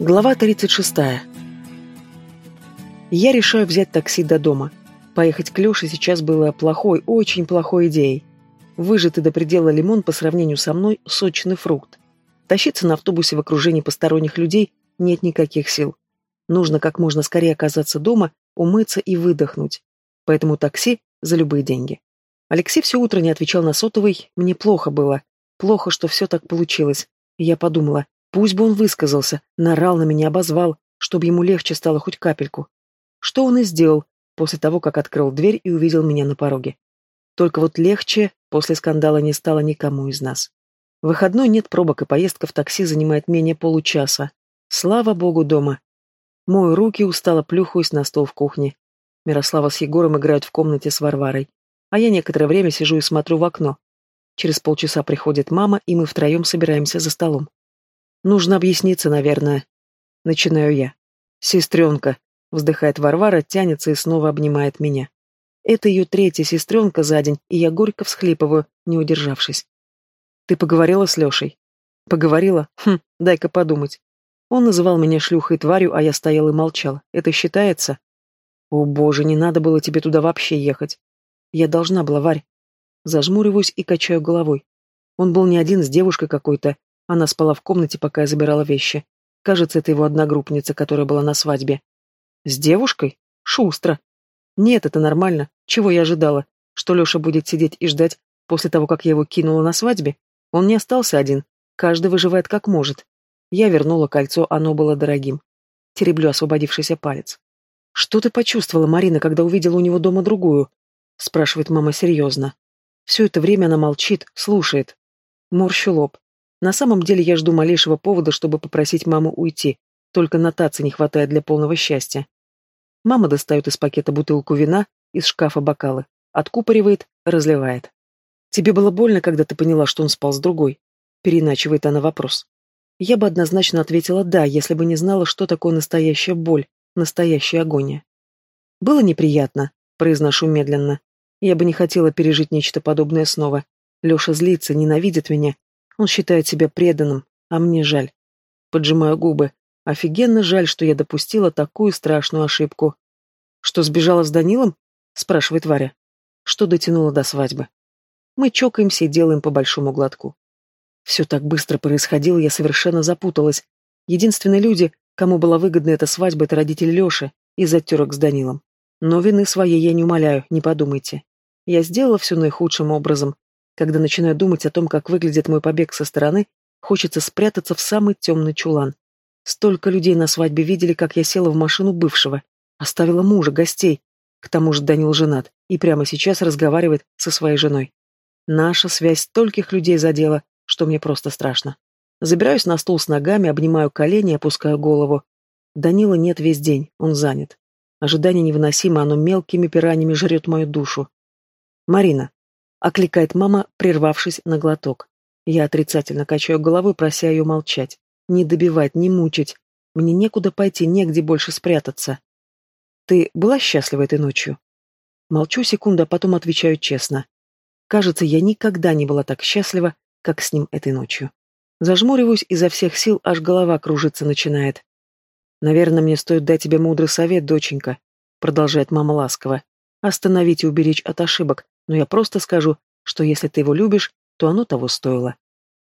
Глава 36. Я решаю взять такси до дома. Поехать к Лёше сейчас было плохой, очень плохой идеей. Выжатый до предела лимон по сравнению со мной – сочный фрукт. Тащиться на автобусе в окружении посторонних людей нет никаких сил. Нужно как можно скорее оказаться дома, умыться и выдохнуть. Поэтому такси за любые деньги. Алексей все утро не отвечал на сотовый, мне плохо было. Плохо, что все так получилось. я подумала, Пусть бы он высказался, нарал на меня, обозвал, чтобы ему легче стало хоть капельку. Что он и сделал после того, как открыл дверь и увидел меня на пороге. Только вот легче после скандала не стало никому из нас. В выходной нет пробок, и поездка в такси занимает менее получаса. Слава богу, дома. Мою руки, устало плюхаюсь на стол в кухне. Мирослава с Егором играют в комнате с Варварой. А я некоторое время сижу и смотрю в окно. Через полчаса приходит мама, и мы втроем собираемся за столом. Нужно объясниться, наверное. Начинаю я. Сестренка. Вздыхает Варвара, тянется и снова обнимает меня. Это ее третья сестренка за день, и я горько всхлипываю, не удержавшись. Ты поговорила с Лешей? Поговорила? Хм, дай-ка подумать. Он называл меня шлюхой тварью, а я стоял и молчал. Это считается? О боже, не надо было тебе туда вообще ехать. Я должна была, Варь. Зажмуриваюсь и качаю головой. Он был не один с девушкой какой-то, она спала в комнате, пока я забирала вещи. Кажется, это его одногруппница, которая была на свадьбе. С девушкой? Шустро. Нет, это нормально. Чего я ожидала? Что Леша будет сидеть и ждать после того, как я его кинула на свадьбе? Он не остался один. Каждый выживает как может. Я вернула кольцо, оно было дорогим. Тереблю освободившийся палец. «Что ты почувствовала, Марина, когда увидела у него дома другую?» спрашивает мама серьезно. Все это время она молчит, слушает. Морщу лоб. На самом деле я жду малейшего повода, чтобы попросить маму уйти. Только нотации не хватает для полного счастья. Мама достает из пакета бутылку вина, из шкафа бокалы. Откупоривает, разливает. «Тебе было больно, когда ты поняла, что он спал с другой?» Переначивает она вопрос. Я бы однозначно ответила «да», если бы не знала, что такое настоящая боль, настоящая агония. «Было неприятно», — произношу медленно. Я бы не хотела пережить нечто подобное снова. Леша злится, ненавидит меня, он считает себя преданным, а мне жаль. Поджимаю губы. Офигенно жаль, что я допустила такую страшную ошибку. Что сбежала с Данилом? Спрашивает Варя. Что дотянула до свадьбы? Мы чокаемся и делаем по большому глотку. Все так быстро происходило, я совершенно запуталась. Единственные люди, кому была выгодна эта свадьба, это родители Леши из-за терок с Данилом. Но вины своей я не умоляю, не подумайте. Я сделала все наихудшим образом, когда начинаю думать о том, как выглядит мой побег со стороны, хочется спрятаться в самый темный чулан. Столько людей на свадьбе видели, как я села в машину бывшего, оставила мужа, гостей. К тому же Данил женат и прямо сейчас разговаривает со своей женой. Наша связь стольких людей задела, что мне просто страшно. Забираюсь на стул с ногами, обнимаю колени, опускаю голову. Данила нет весь день, он занят. Ожидание невыносимо, оно мелкими пираниями жрет мою душу. Марина, — окликает мама, прервавшись на глоток. Я отрицательно качаю головой, прося ее молчать. Не добивать, не мучить. Мне некуда пойти, негде больше спрятаться. Ты была счастлива этой ночью? Молчу секунду, а потом отвечаю честно. Кажется, я никогда не была так счастлива, как с ним этой ночью. Зажмуриваюсь изо всех сил, аж голова кружиться начинает. «Наверное, мне стоит дать тебе мудрый совет, доченька», — продолжает мама ласково. «Остановить и уберечь от ошибок, но я просто скажу, что если ты его любишь, то оно того стоило.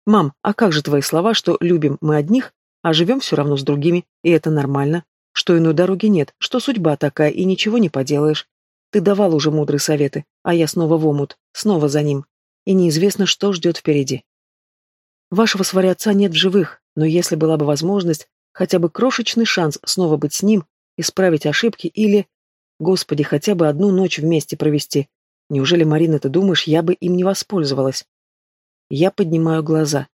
Мам, а как же твои слова, что любим мы одних, а живем все равно с другими, и это нормально? Что иной дороги нет, что судьба такая, и ничего не поделаешь. Ты давал уже мудрые советы, а я снова в омут, снова за ним. И неизвестно, что ждет впереди. Вашего с отца нет в живых, но если была бы возможность, хотя бы крошечный шанс снова быть с ним, исправить ошибки или, Господи, хотя бы одну ночь вместе провести, Неужели, Марина, ты думаешь, я бы им не воспользовалась? Я поднимаю глаза.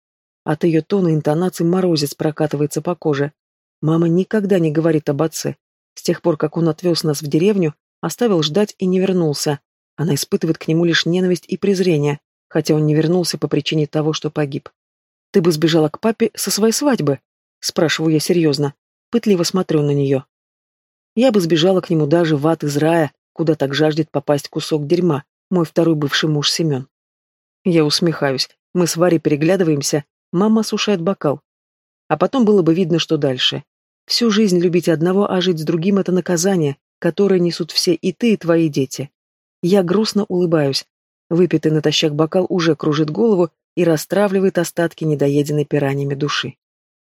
От ее тона и интонаций морозец прокатывается по коже. Мама никогда не говорит об отце. С тех пор, как он отвез нас в деревню, оставил ждать и не вернулся. Она испытывает к нему лишь ненависть и презрение, хотя он не вернулся по причине того, что погиб. «Ты бы сбежала к папе со своей свадьбы?» Спрашиваю я серьезно. Пытливо смотрю на нее. Я бы сбежала к нему даже в ад из рая, куда так жаждет попасть кусок дерьма, мой второй бывший муж Семен. Я усмехаюсь. Мы с Варей переглядываемся, мама осушает бокал. А потом было бы видно, что дальше. Всю жизнь любить одного, а жить с другим — это наказание, которое несут все и ты, и твои дети. Я грустно улыбаюсь. Выпитый натощак бокал уже кружит голову и расстравливает остатки недоеденной пираньями души.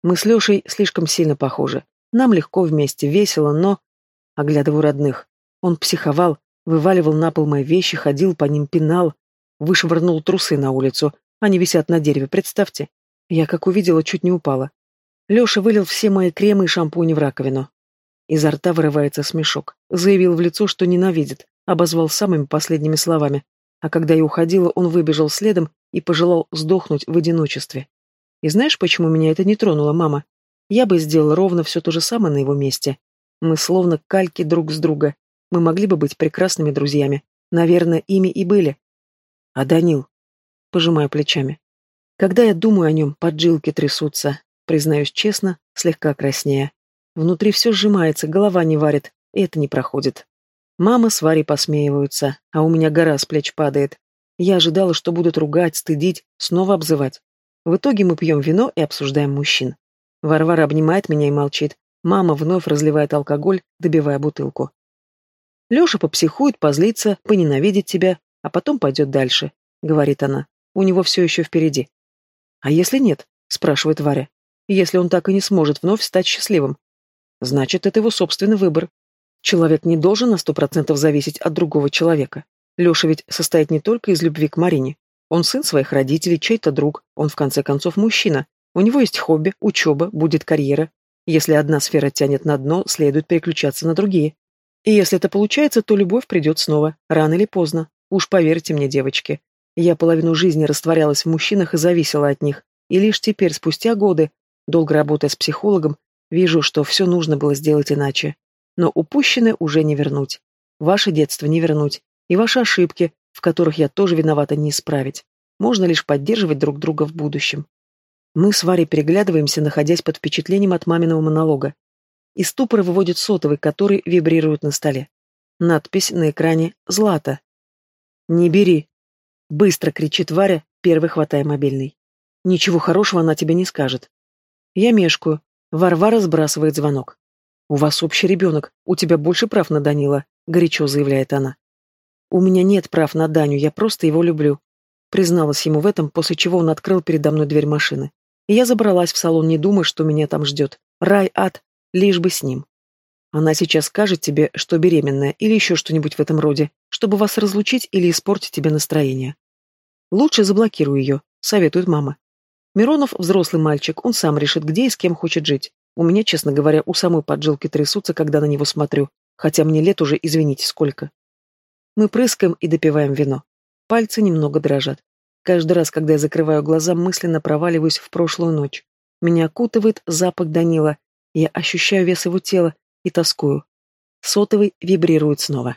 Мы с Лешей слишком сильно похожи. Нам легко вместе, весело, но... Оглядываю родных. Он психовал, вываливал на пол мои вещи, ходил по ним, пинал, вышвырнул трусы на улицу. Они висят на дереве, представьте. Я, как увидела, чуть не упала. Леша вылил все мои кремы и шампуни в раковину. Изо рта вырывается смешок. Заявил в лицо, что ненавидит, обозвал самыми последними словами. А когда я уходила, он выбежал следом и пожелал сдохнуть в одиночестве. И знаешь, почему меня это не тронуло, мама? Я бы сделала ровно все то же самое на его месте. Мы словно кальки друг с друга. Мы могли бы быть прекрасными друзьями. Наверное, ими и были. А Данил? Пожимаю плечами. Когда я думаю о нем, поджилки трясутся. Признаюсь честно, слегка краснея. Внутри все сжимается, голова не варит, и это не проходит. Мама с Варей посмеиваются, а у меня гора с плеч падает. Я ожидала, что будут ругать, стыдить, снова обзывать. В итоге мы пьем вино и обсуждаем мужчин. Варвара обнимает меня и молчит. Мама вновь разливает алкоголь, добивая бутылку. Леша попсихует, позлится, поненавидит тебя, а потом пойдет дальше, говорит она. У него все еще впереди. А если нет? спрашивает Варя. Если он так и не сможет вновь стать счастливым? Значит, это его собственный выбор. Человек не должен на сто процентов зависеть от другого человека. Леша ведь состоит не только из любви к Марине. Он сын своих родителей, чей-то друг, он в конце концов мужчина. У него есть хобби, учеба, будет карьера. Если одна сфера тянет на дно, следует переключаться на другие. И если это получается, то любовь придет снова, рано или поздно. Уж поверьте мне, девочки. Я половину жизни растворялась в мужчинах и зависела от них. И лишь теперь, спустя годы, долго работая с психологом, вижу, что все нужно было сделать иначе. Но упущенное уже не вернуть. Ваше детство не вернуть. И ваши ошибки, в которых я тоже виновата, не исправить. Можно лишь поддерживать друг друга в будущем. Мы с Варей переглядываемся, находясь под впечатлением от маминого монолога. Из ступора выводит сотовый, который вибрирует на столе. Надпись на экране «Злата». «Не бери!» — быстро кричит Варя, первый хватая мобильный. «Ничего хорошего она тебе не скажет». Я мешкаю. Варвара сбрасывает звонок. «У вас общий ребенок, у тебя больше прав на Данила», — горячо заявляет она. «У меня нет прав на Даню, я просто его люблю», — призналась ему в этом, после чего он открыл передо мной дверь машины. И я забралась в салон, не думая, что меня там ждет. Рай, ад, лишь бы с ним. Она сейчас скажет тебе, что беременная, или еще что-нибудь в этом роде, чтобы вас разлучить или испортить тебе настроение. Лучше заблокируй ее, советует мама. Миронов взрослый мальчик, он сам решит, где и с кем хочет жить. У меня, честно говоря, у самой поджилки трясутся, когда на него смотрю, хотя мне лет уже, извините, сколько. Мы прыскаем и допиваем вино. Пальцы немного дрожат. Каждый раз, когда я закрываю глаза, мысленно проваливаюсь в прошлую ночь. Меня окутывает запах Данила. Я ощущаю вес его тела и тоскую. Сотовый вибрирует снова.